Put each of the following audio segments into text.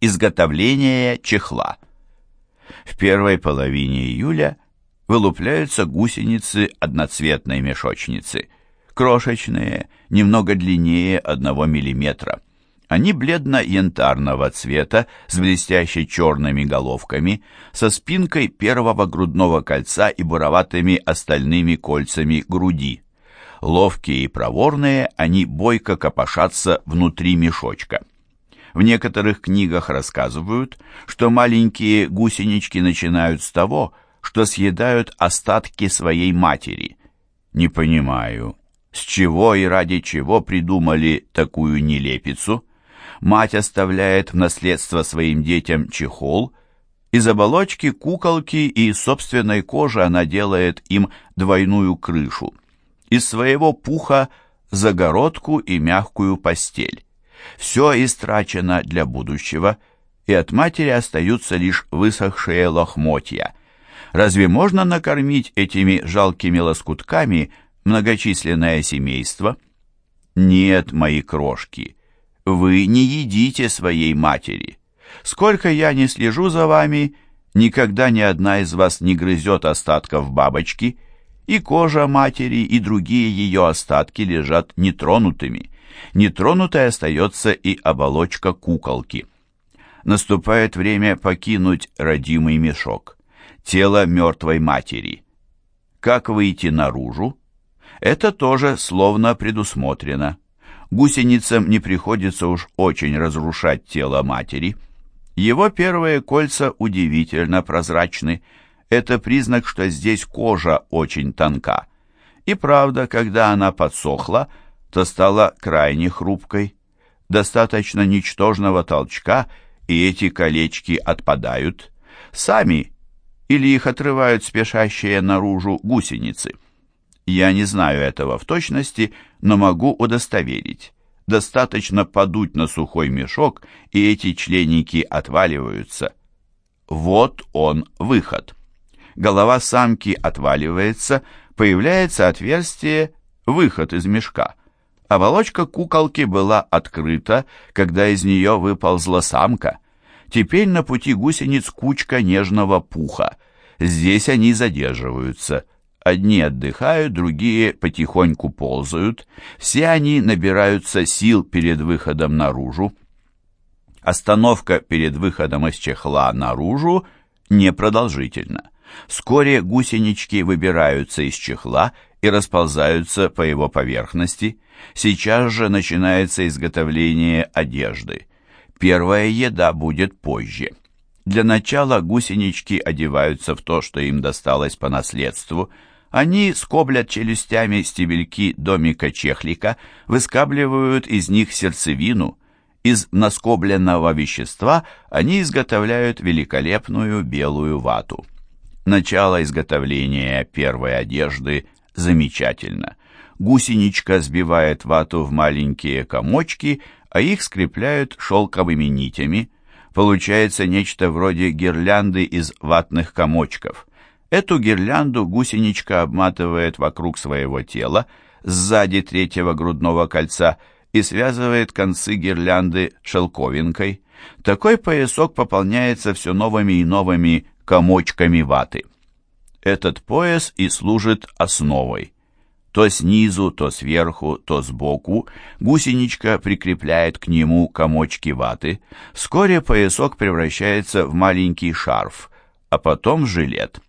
Изготовление чехла. В первой половине июля вылупляются гусеницы одноцветной мешочницы, крошечные, немного длиннее 1 мм. Они бледно-янтарного цвета, с блестящей черными головками, со спинкой первого грудного кольца и буроватыми остальными кольцами груди. Ловкие и проворные, они бойко копошатся внутри мешочка. В некоторых книгах рассказывают, что маленькие гусенички начинают с того, что съедают остатки своей матери. Не понимаю, с чего и ради чего придумали такую нелепицу? Мать оставляет в наследство своим детям чехол, из оболочки куколки и собственной кожи она делает им двойную крышу. Из своего пуха загородку и мягкую постель. Все истрачено для будущего, и от матери остаются лишь высохшие лохмотья. Разве можно накормить этими жалкими лоскутками многочисленное семейство? Нет, мои крошки, вы не едите своей матери. Сколько я не слежу за вами, никогда ни одна из вас не грызет остатков бабочки, и кожа матери, и другие ее остатки лежат нетронутыми. Нетронутой остается и оболочка куколки. Наступает время покинуть родимый мешок, тело мертвой матери. Как выйти наружу? Это тоже словно предусмотрено. Гусеницам не приходится уж очень разрушать тело матери. Его первые кольца удивительно прозрачны. Это признак, что здесь кожа очень тонка. И правда, когда она подсохла, то стала крайне хрупкой. Достаточно ничтожного толчка, и эти колечки отпадают. Сами или их отрывают спешащие наружу гусеницы. Я не знаю этого в точности, но могу удостоверить. Достаточно подуть на сухой мешок, и эти членики отваливаются. Вот он, выход. Голова самки отваливается, появляется отверстие, выход из мешка. Оболочка куколки была открыта, когда из нее выползла самка. Теперь на пути гусениц кучка нежного пуха. Здесь они задерживаются. Одни отдыхают, другие потихоньку ползают. Все они набираются сил перед выходом наружу. Остановка перед выходом из чехла наружу непродолжительна. Вскоре гусенички выбираются из чехла и расползаются по его поверхности. Сейчас же начинается изготовление одежды. Первая еда будет позже. Для начала гусенички одеваются в то, что им досталось по наследству. Они скоблят челюстями стебельки домика чехлика, выскабливают из них сердцевину. Из наскобленного вещества они изготовляют великолепную белую вату. Начало изготовления первой одежды замечательно. Гусеничка сбивает вату в маленькие комочки, а их скрепляют шелковыми нитями. Получается нечто вроде гирлянды из ватных комочков. Эту гирлянду гусеничка обматывает вокруг своего тела, сзади третьего грудного кольца, и связывает концы гирлянды шелковинкой. Такой поясок пополняется все новыми и новыми комочками ваты. Этот пояс и служит основой. То снизу, то сверху, то сбоку гусеничка прикрепляет к нему комочки ваты. Вскоре поясок превращается в маленький шарф, а потом жилет.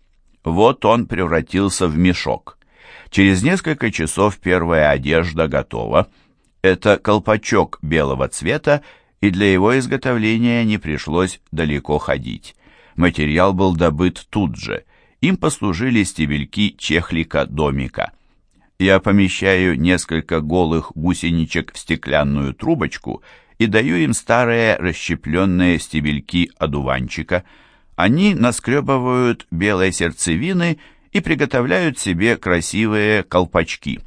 Вот он превратился в мешок. Через несколько часов первая одежда готова. Это колпачок белого цвета, и для его изготовления не пришлось далеко ходить. Материал был добыт тут же. Им послужили стебельки чехлика-домика. Я помещаю несколько голых гусеничек в стеклянную трубочку и даю им старые расщепленные стебельки одуванчика. Они наскребывают белой сердцевины и приготовляют себе красивые колпачки.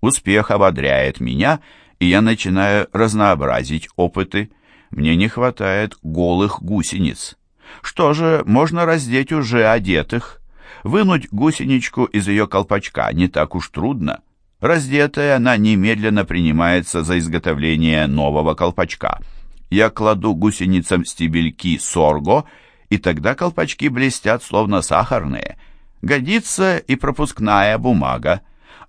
Успех ободряет меня, и я начинаю разнообразить опыты. Мне не хватает голых гусениц. Что же, можно раздеть уже одетых. Вынуть гусеничку из ее колпачка не так уж трудно. Раздетая, она немедленно принимается за изготовление нового колпачка. Я кладу гусеницам стебельки сорго, и тогда колпачки блестят, словно сахарные. Годится и пропускная бумага.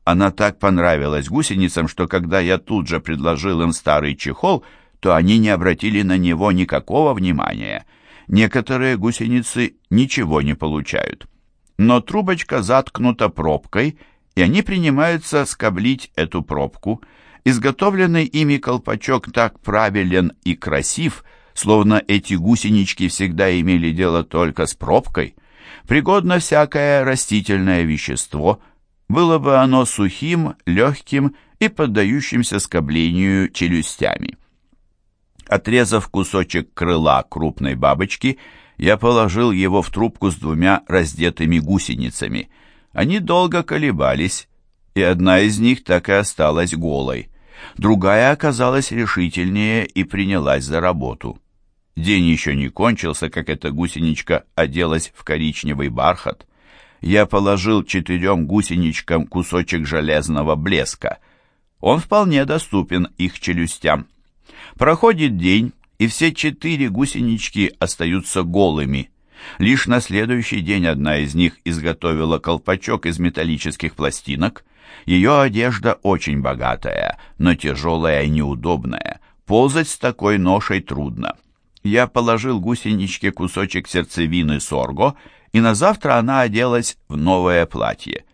Она так понравилась гусеницам, что когда я тут же предложил им старый чехол, то они не обратили на него никакого внимания. Некоторые гусеницы ничего не получают. Но трубочка заткнута пробкой, и они принимаются скоблить эту пробку. Изготовленный ими колпачок так правилен и красив, словно эти гусенички всегда имели дело только с пробкой. Пригодно всякое растительное вещество, было бы оно сухим, легким и поддающимся скоблению челюстями. Отрезав кусочек крыла крупной бабочки, я положил его в трубку с двумя раздетыми гусеницами. Они долго колебались, и одна из них так и осталась голой. Другая оказалась решительнее и принялась за работу. День еще не кончился, как эта гусеничка оделась в коричневый бархат. Я положил четырем гусеничкам кусочек железного блеска. Он вполне доступен их челюстям. Проходит день, и все четыре гусенички остаются голыми. Лишь на следующий день одна из них изготовила колпачок из металлических пластинок. Ее одежда очень богатая, но тяжелая и неудобная. Ползать с такой ношей трудно. Я положил гусеничке кусочек сердцевины сорго, и на завтра она оделась в новое платье.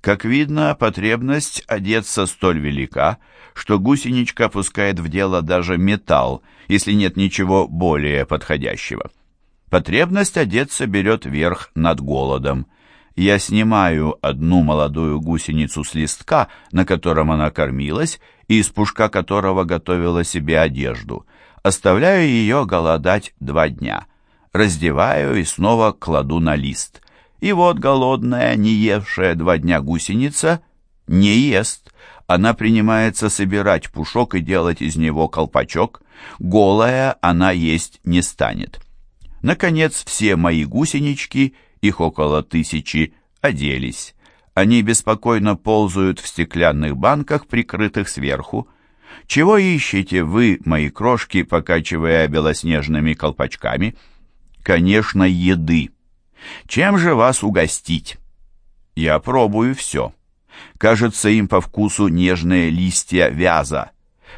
Как видно, потребность одеться столь велика, что гусеничка пускает в дело даже металл, если нет ничего более подходящего. Потребность одеться берет верх над голодом. Я снимаю одну молодую гусеницу с листка, на котором она кормилась, и из пушка которого готовила себе одежду. Оставляю ее голодать два дня. Раздеваю и снова кладу на лист. И вот голодная, не евшая два дня гусеница не ест. Она принимается собирать пушок и делать из него колпачок. Голая она есть не станет. Наконец, все мои гусенички, их около тысячи, оделись. Они беспокойно ползают в стеклянных банках, прикрытых сверху. Чего ищете вы, мои крошки, покачивая белоснежными колпачками? Конечно, еды. Чем же вас угостить? Я пробую все. Кажется, им по вкусу нежные листья вяза.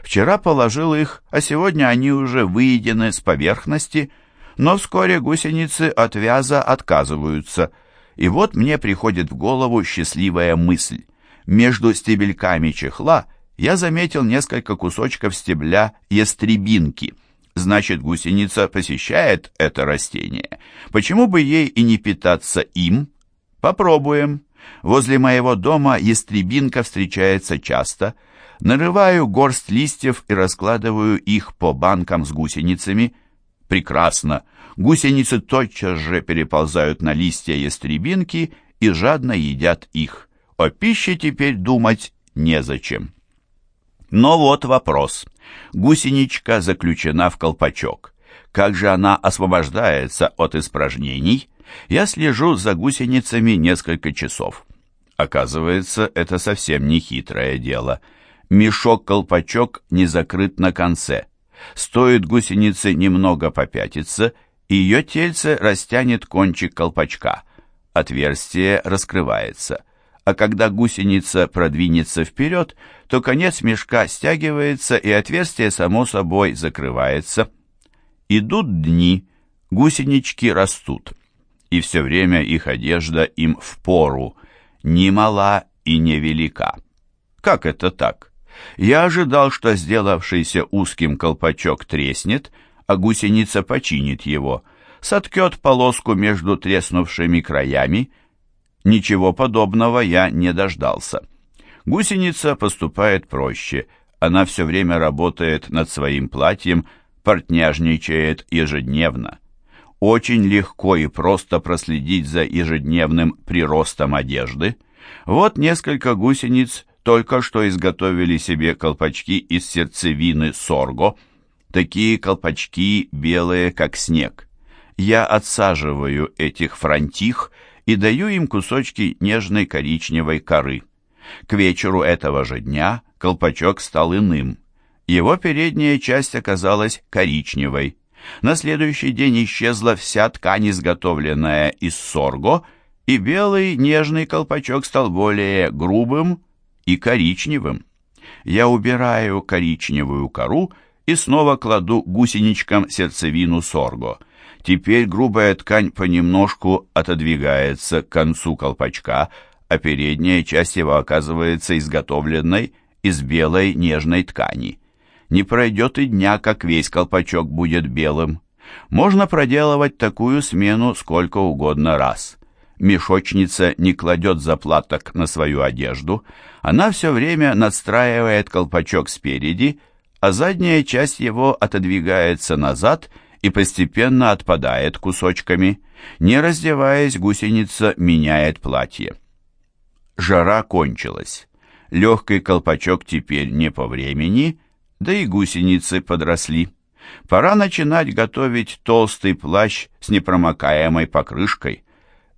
Вчера положил их, а сегодня они уже выедены с поверхности, но вскоре гусеницы от вяза отказываются. И вот мне приходит в голову счастливая мысль. Между стебельками чехла я заметил несколько кусочков стебля ястребинки. Значит, гусеница посещает это растение. Почему бы ей и не питаться им? Попробуем. Возле моего дома ястребинка встречается часто. Нарываю горсть листьев и раскладываю их по банкам с гусеницами. Прекрасно. Гусеницы тотчас же переползают на листья ястребинки и жадно едят их. О пище теперь думать незачем. Но вот вопрос. Гусеничка заключена в колпачок. Как же она освобождается от испражнений? Я слежу за гусеницами несколько часов. Оказывается, это совсем не хитрое дело. Мешок-колпачок не закрыт на конце. Стоит гусенице немного попятиться, и ее тельце растянет кончик колпачка. Отверстие раскрывается а когда гусеница продвинется вперед, то конец мешка стягивается, и отверстие само собой закрывается. Идут дни, гусенички растут, и все время их одежда им в пору, не мала и не велика. Как это так? Я ожидал, что сделавшийся узким колпачок треснет, а гусеница починит его, соткет полоску между треснувшими краями, Ничего подобного я не дождался. Гусеница поступает проще. Она все время работает над своим платьем, портняжничает ежедневно. Очень легко и просто проследить за ежедневным приростом одежды. Вот несколько гусениц только что изготовили себе колпачки из сердцевины сорго. Такие колпачки белые, как снег. Я отсаживаю этих франтих и даю им кусочки нежной коричневой коры. К вечеру этого же дня колпачок стал иным. Его передняя часть оказалась коричневой. На следующий день исчезла вся ткань, изготовленная из сорго, и белый нежный колпачок стал более грубым и коричневым. Я убираю коричневую кору и снова кладу гусеничкам сердцевину сорго. Теперь грубая ткань понемножку отодвигается к концу колпачка, а передняя часть его оказывается изготовленной из белой нежной ткани. Не пройдет и дня, как весь колпачок будет белым. Можно проделывать такую смену сколько угодно раз. Мешочница не кладет заплаток на свою одежду, она все время надстраивает колпачок спереди, а задняя часть его отодвигается назад и постепенно отпадает кусочками. Не раздеваясь, гусеница меняет платье. Жара кончилась. Легкий колпачок теперь не по времени, да и гусеницы подросли. Пора начинать готовить толстый плащ с непромокаемой покрышкой.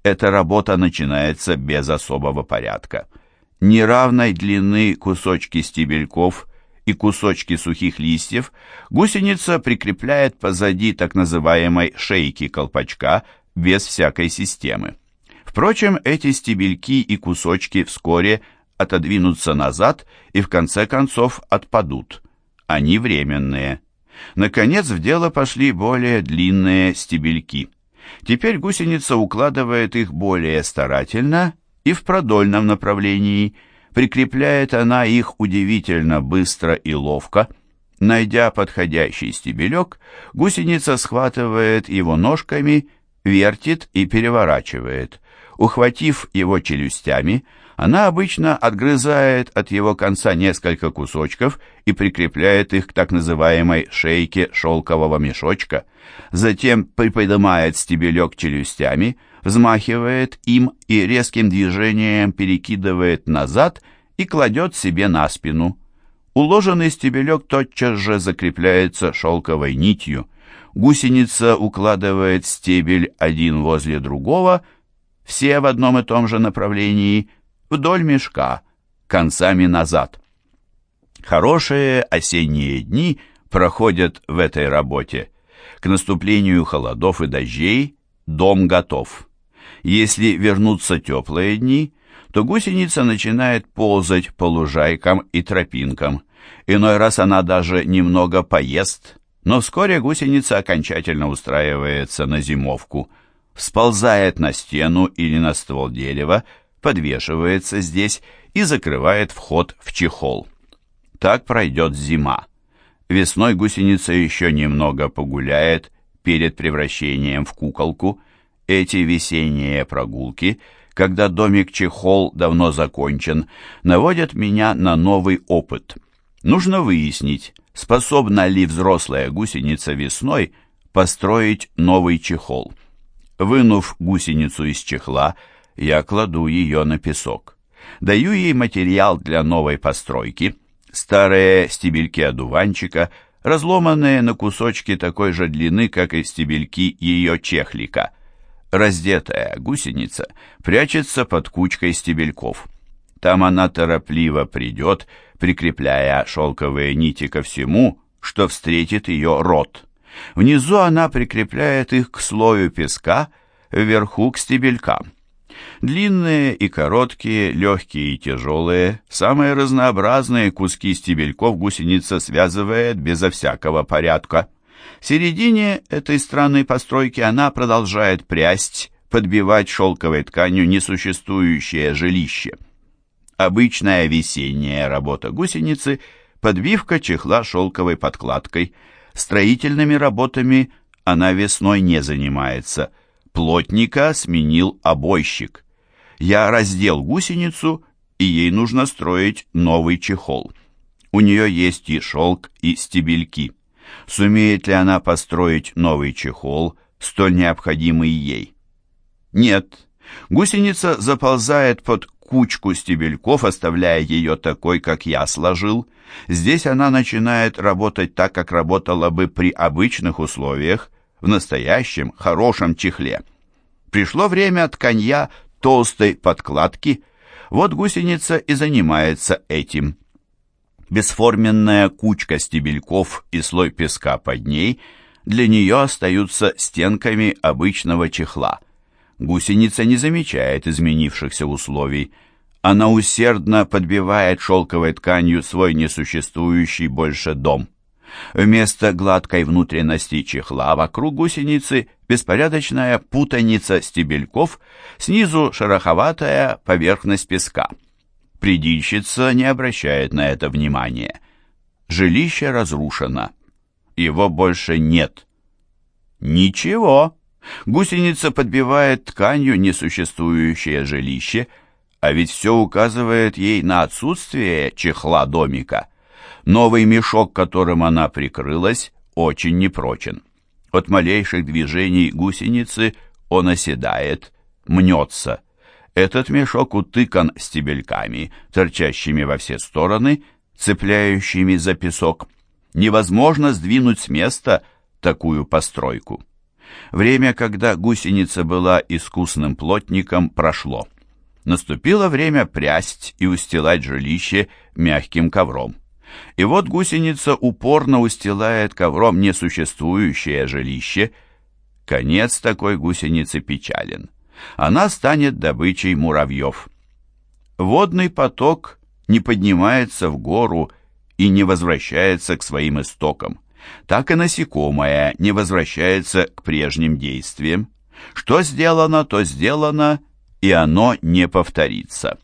Эта работа начинается без особого порядка. Неравной длины кусочки стебельков и кусочки сухих листьев гусеница прикрепляет позади так называемой шейки колпачка без всякой системы. Впрочем, эти стебельки и кусочки вскоре отодвинутся назад и в конце концов отпадут. Они временные. Наконец в дело пошли более длинные стебельки. Теперь гусеница укладывает их более старательно и в продольном направлении. Прикрепляет она их удивительно быстро и ловко. Найдя подходящий стебелек, гусеница схватывает его ножками, вертит и переворачивает. Ухватив его челюстями, она обычно отгрызает от его конца несколько кусочков и прикрепляет их к так называемой шейке шелкового мешочка. Затем приподнимает стебелек челюстями, взмахивает им и резким движением перекидывает назад и кладет себе на спину. Уложенный стебелек тотчас же закрепляется шелковой нитью. Гусеница укладывает стебель один возле другого, все в одном и том же направлении – вдоль мешка, концами назад. Хорошие осенние дни проходят в этой работе. К наступлению холодов и дождей дом готов. Если вернутся теплые дни, то гусеница начинает ползать по лужайкам и тропинкам. Иной раз она даже немного поест, но вскоре гусеница окончательно устраивается на зимовку, сползает на стену или на ствол дерева, подвешивается здесь и закрывает вход в чехол. Так пройдет зима. Весной гусеница еще немного погуляет перед превращением в куколку. Эти весенние прогулки, когда домик-чехол давно закончен, наводят меня на новый опыт. Нужно выяснить, способна ли взрослая гусеница весной построить новый чехол. Вынув гусеницу из чехла, я кладу ее на песок. Даю ей материал для новой постройки, старые стебельки одуванчика, разломанные на кусочки такой же длины, как и стебельки ее чехлика. Раздетая гусеница прячется под кучкой стебельков. Там она торопливо придет, прикрепляя шелковые нити ко всему, что встретит ее рот. Внизу она прикрепляет их к слою песка, вверху к стебелькам. Длинные и короткие, легкие и тяжелые, самые разнообразные куски стебельков гусеница связывает безо всякого порядка. В середине этой странной постройки она продолжает прясть, подбивать шелковой тканью несуществующее жилище. Обычная весенняя работа гусеницы – подбивка чехла шелковой подкладкой. Строительными работами она весной не занимается – Плотника сменил обойщик. Я раздел гусеницу, и ей нужно строить новый чехол. У нее есть и шелк, и стебельки. Сумеет ли она построить новый чехол, столь необходимый ей? Нет. Гусеница заползает под кучку стебельков, оставляя ее такой, как я сложил. Здесь она начинает работать так, как работала бы при обычных условиях, в настоящем хорошем чехле. Пришло время тканья толстой подкладки, вот гусеница и занимается этим. Бесформенная кучка стебельков и слой песка под ней для нее остаются стенками обычного чехла. Гусеница не замечает изменившихся условий. Она усердно подбивает шелковой тканью свой несуществующий больше дом. Вместо гладкой внутренности чехла вокруг гусеницы беспорядочная путаница стебельков, снизу шероховатая поверхность песка. Придильщица не обращает на это внимания. Жилище разрушено. Его больше нет. Ничего. Гусеница подбивает тканью несуществующее жилище, а ведь все указывает ей на отсутствие чехла домика. Новый мешок, которым она прикрылась, очень непрочен. От малейших движений гусеницы он оседает, мнется. Этот мешок утыкан стебельками, торчащими во все стороны, цепляющими за песок. Невозможно сдвинуть с места такую постройку. Время, когда гусеница была искусным плотником, прошло. Наступило время прясть и устилать жилище мягким ковром. И вот гусеница упорно устилает ковром несуществующее жилище. Конец такой гусеницы печален. Она станет добычей муравьев. Водный поток не поднимается в гору и не возвращается к своим истокам. Так и насекомое не возвращается к прежним действиям. Что сделано, то сделано, и оно не повторится.